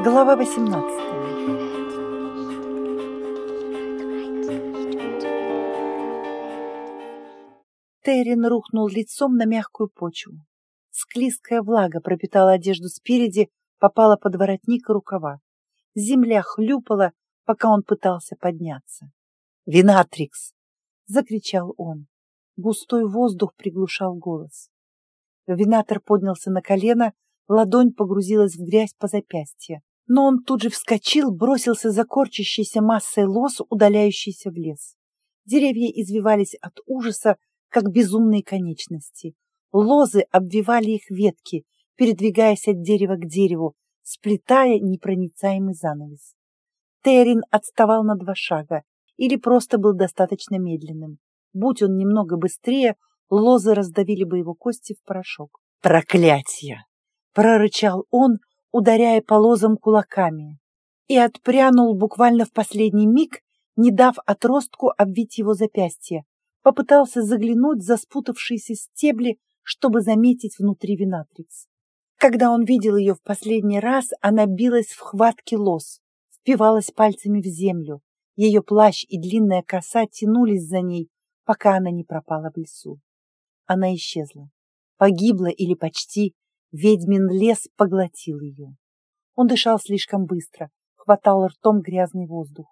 Глава 18 Террин рухнул лицом на мягкую почву. Склизкая влага пропитала одежду спереди, попала под воротник и рукава. Земля хлюпала, пока он пытался подняться. «Винатрикс!» — закричал он. Густой воздух приглушал голос. Винатор поднялся на колено, ладонь погрузилась в грязь по запястье. Но он тут же вскочил, бросился за корчащейся массой лос, удаляющейся в лес. Деревья извивались от ужаса, как безумные конечности. Лозы обвивали их ветки, передвигаясь от дерева к дереву, сплетая непроницаемый занавес. Террин отставал на два шага или просто был достаточно медленным. Будь он немного быстрее, лозы раздавили бы его кости в порошок. «Проклятье!» — прорычал он, ударяя по лозам кулаками, и отпрянул буквально в последний миг, не дав отростку обвить его запястье. Попытался заглянуть за спутавшиеся стебли, чтобы заметить внутри винатрикс. Когда он видел ее в последний раз, она билась в хватке лоз, впивалась пальцами в землю. Ее плащ и длинная коса тянулись за ней, пока она не пропала в лесу. Она исчезла. Погибла или почти. Ведьмин лес поглотил ее. Он дышал слишком быстро, хватал ртом грязный воздух.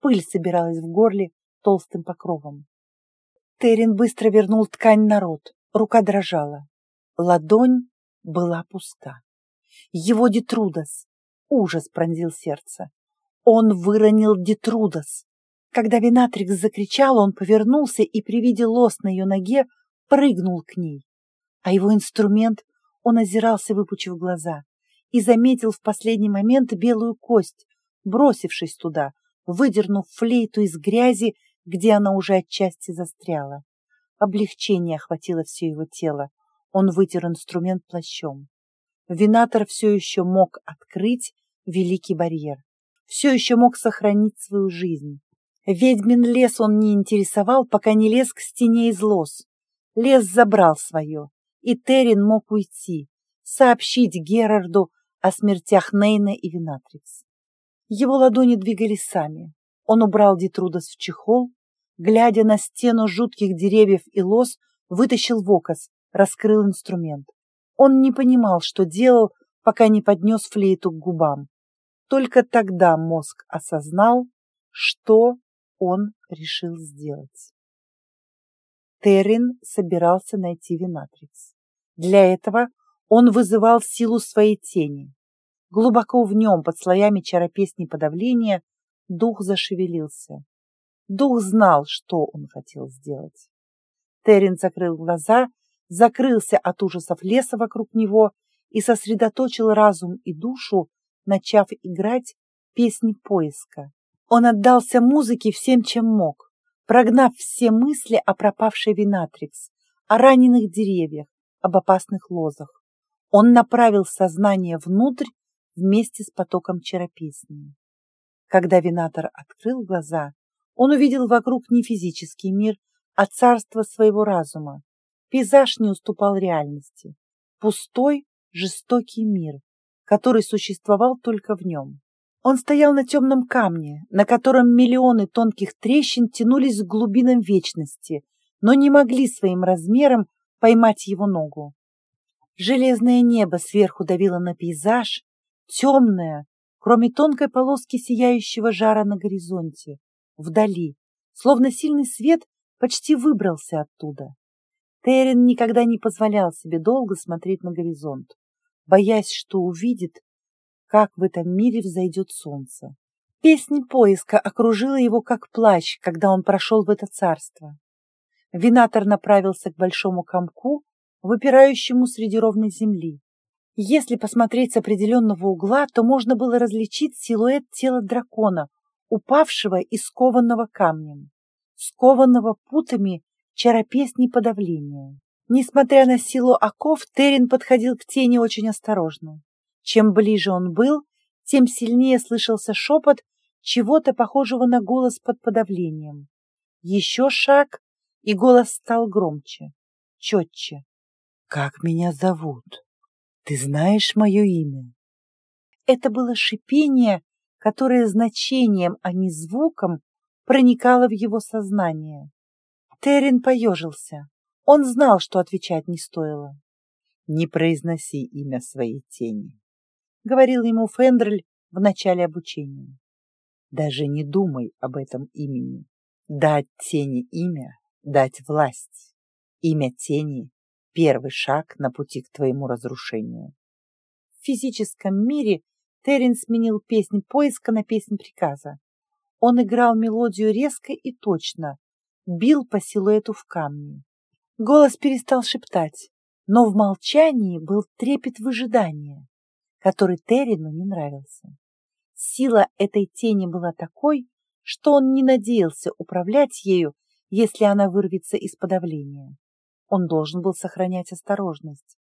Пыль собиралась в горле толстым покровом. Терен быстро вернул ткань на рот. Рука дрожала. Ладонь была пуста. Его Детрудас. Ужас пронзил сердце. Он выронил Детрудас. Когда Винатрикс закричал, он повернулся и при виде лос на ее ноге прыгнул к ней. А его инструмент он озирался, выпучив глаза, и заметил в последний момент белую кость, бросившись туда, выдернув флейту из грязи, где она уже отчасти застряла. Облегчение охватило все его тело. Он вытер инструмент плащом. Винатор все еще мог открыть великий барьер. Все еще мог сохранить свою жизнь. Ведьмин лес он не интересовал, пока не лез к стене из лос. Лес забрал свое, и Террин мог уйти, сообщить Герарду о смертях Нейна и Винатрикс. Его ладони двигались сами. Он убрал Детрудас в чехол, глядя на стену жутких деревьев и лос, вытащил вокос, раскрыл инструмент. Он не понимал, что делал, пока не поднес флейту к губам. Только тогда мозг осознал, что он решил сделать. Террин собирался найти Винатрикс. Для этого он вызывал силу своей тени. Глубоко в нем, под слоями чаропесни подавления, дух зашевелился. Дух знал, что он хотел сделать. Террин закрыл глаза, закрылся от ужасов леса вокруг него и сосредоточил разум и душу, начав играть песни поиска. Он отдался музыке всем, чем мог, прогнав все мысли о пропавшей Винатрикс, о раненых деревьях, об опасных лозах. Он направил сознание внутрь вместе с потоком черописни. Когда Винатор открыл глаза, он увидел вокруг не физический мир, а царство своего разума. Пейзаж не уступал реальности. Пустой, жестокий мир, который существовал только в нем. Он стоял на темном камне, на котором миллионы тонких трещин тянулись к глубинам вечности, но не могли своим размером поймать его ногу. Железное небо сверху давило на пейзаж, темное, кроме тонкой полоски сияющего жара на горизонте, вдали, словно сильный свет почти выбрался оттуда. Терен никогда не позволял себе долго смотреть на горизонт, боясь, что увидит как в этом мире взойдет солнце. Песнь поиска окружила его как плащ, когда он прошел в это царство. Винатор направился к большому комку, выпирающему среди ровной земли. Если посмотреть с определенного угла, то можно было различить силуэт тела дракона, упавшего и скованного камнем, скованного путами чаропесни подавления. Несмотря на силу оков, Терен подходил к тени очень осторожно. Чем ближе он был, тем сильнее слышался шепот чего-то похожего на голос под подавлением. Еще шаг, и голос стал громче, четче. «Как меня зовут? Ты знаешь мое имя?» Это было шипение, которое значением, а не звуком проникало в его сознание. Террин поежился. Он знал, что отвечать не стоило. «Не произноси имя своей тени», — говорил ему Фендрель в начале обучения. «Даже не думай об этом имени. Дать тени имя — дать власть. Имя тени — первый шаг на пути к твоему разрушению». В физическом мире Террин сменил песнь поиска на песнь приказа. Он играл мелодию резко и точно, бил по силуэту в камне. Голос перестал шептать, но в молчании был трепет выжидания, который Террину не нравился. Сила этой тени была такой, что он не надеялся управлять ею, если она вырвется из подавления. Он должен был сохранять осторожность,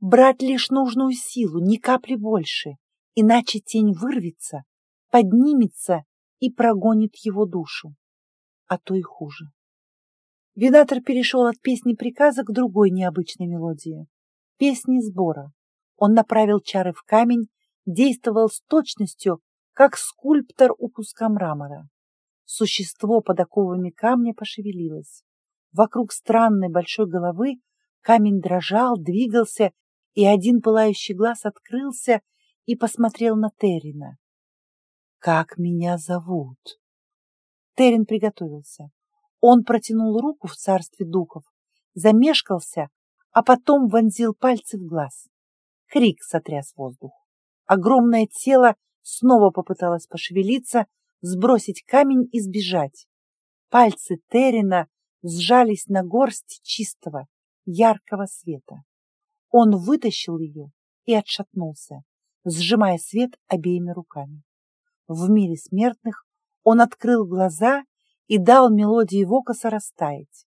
брать лишь нужную силу, ни капли больше, иначе тень вырвется, поднимется и прогонит его душу, а то и хуже. Винатор перешел от песни приказа к другой необычной мелодии — песни сбора. Он направил чары в камень, действовал с точностью, как скульптор у куска мрамора. Существо под оковами камня пошевелилось. Вокруг странной большой головы камень дрожал, двигался, и один пылающий глаз открылся и посмотрел на Террина. «Как меня зовут?» Террин приготовился. Он протянул руку в царстве духов, замешкался, а потом вонзил пальцы в глаз. Крик сотряс воздух. Огромное тело снова попыталось пошевелиться, сбросить камень и сбежать. Пальцы Террина сжались на горсть чистого, яркого света. Он вытащил ее и отшатнулся, сжимая свет обеими руками. В мире смертных он открыл глаза и дал мелодии Вокаса растаять.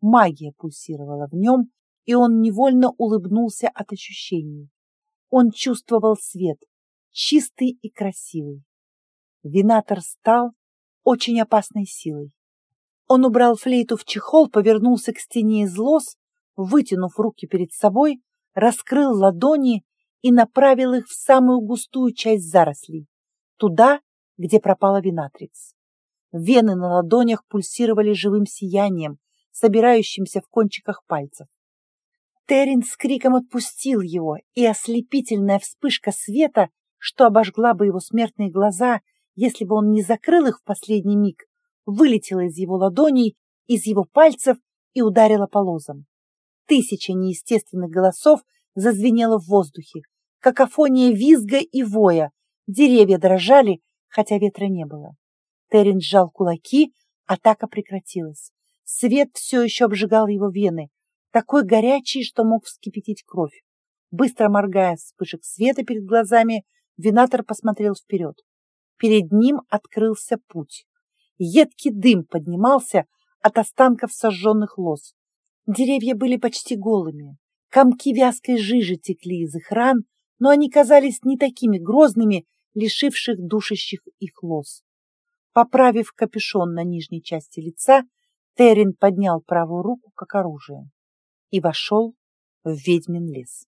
Магия пульсировала в нем, и он невольно улыбнулся от ощущений. Он чувствовал свет, чистый и красивый. Винатор стал очень опасной силой. Он убрал флейту в чехол, повернулся к стене из лос, вытянув руки перед собой, раскрыл ладони и направил их в самую густую часть зарослей, туда, где пропала Винатрикс. Вены на ладонях пульсировали живым сиянием, собирающимся в кончиках пальцев. Террин с криком отпустил его, и ослепительная вспышка света, что обожгла бы его смертные глаза, если бы он не закрыл их в последний миг, вылетела из его ладоней, из его пальцев и ударила по лозам. Тысяча неестественных голосов зазвенела в воздухе, какофония визга и воя, деревья дрожали, хотя ветра не было. Террин сжал кулаки, атака прекратилась. Свет все еще обжигал его вены, такой горячий, что мог вскипятить кровь. Быстро моргая вспышек света перед глазами, Винатор посмотрел вперед. Перед ним открылся путь. Едкий дым поднимался от останков сожженных лоз. Деревья были почти голыми. Комки вязкой жижи текли из их ран, но они казались не такими грозными, лишивших душащих их лоз. Поправив капюшон на нижней части лица, Террин поднял правую руку как оружие и вошел в ведьмин лес.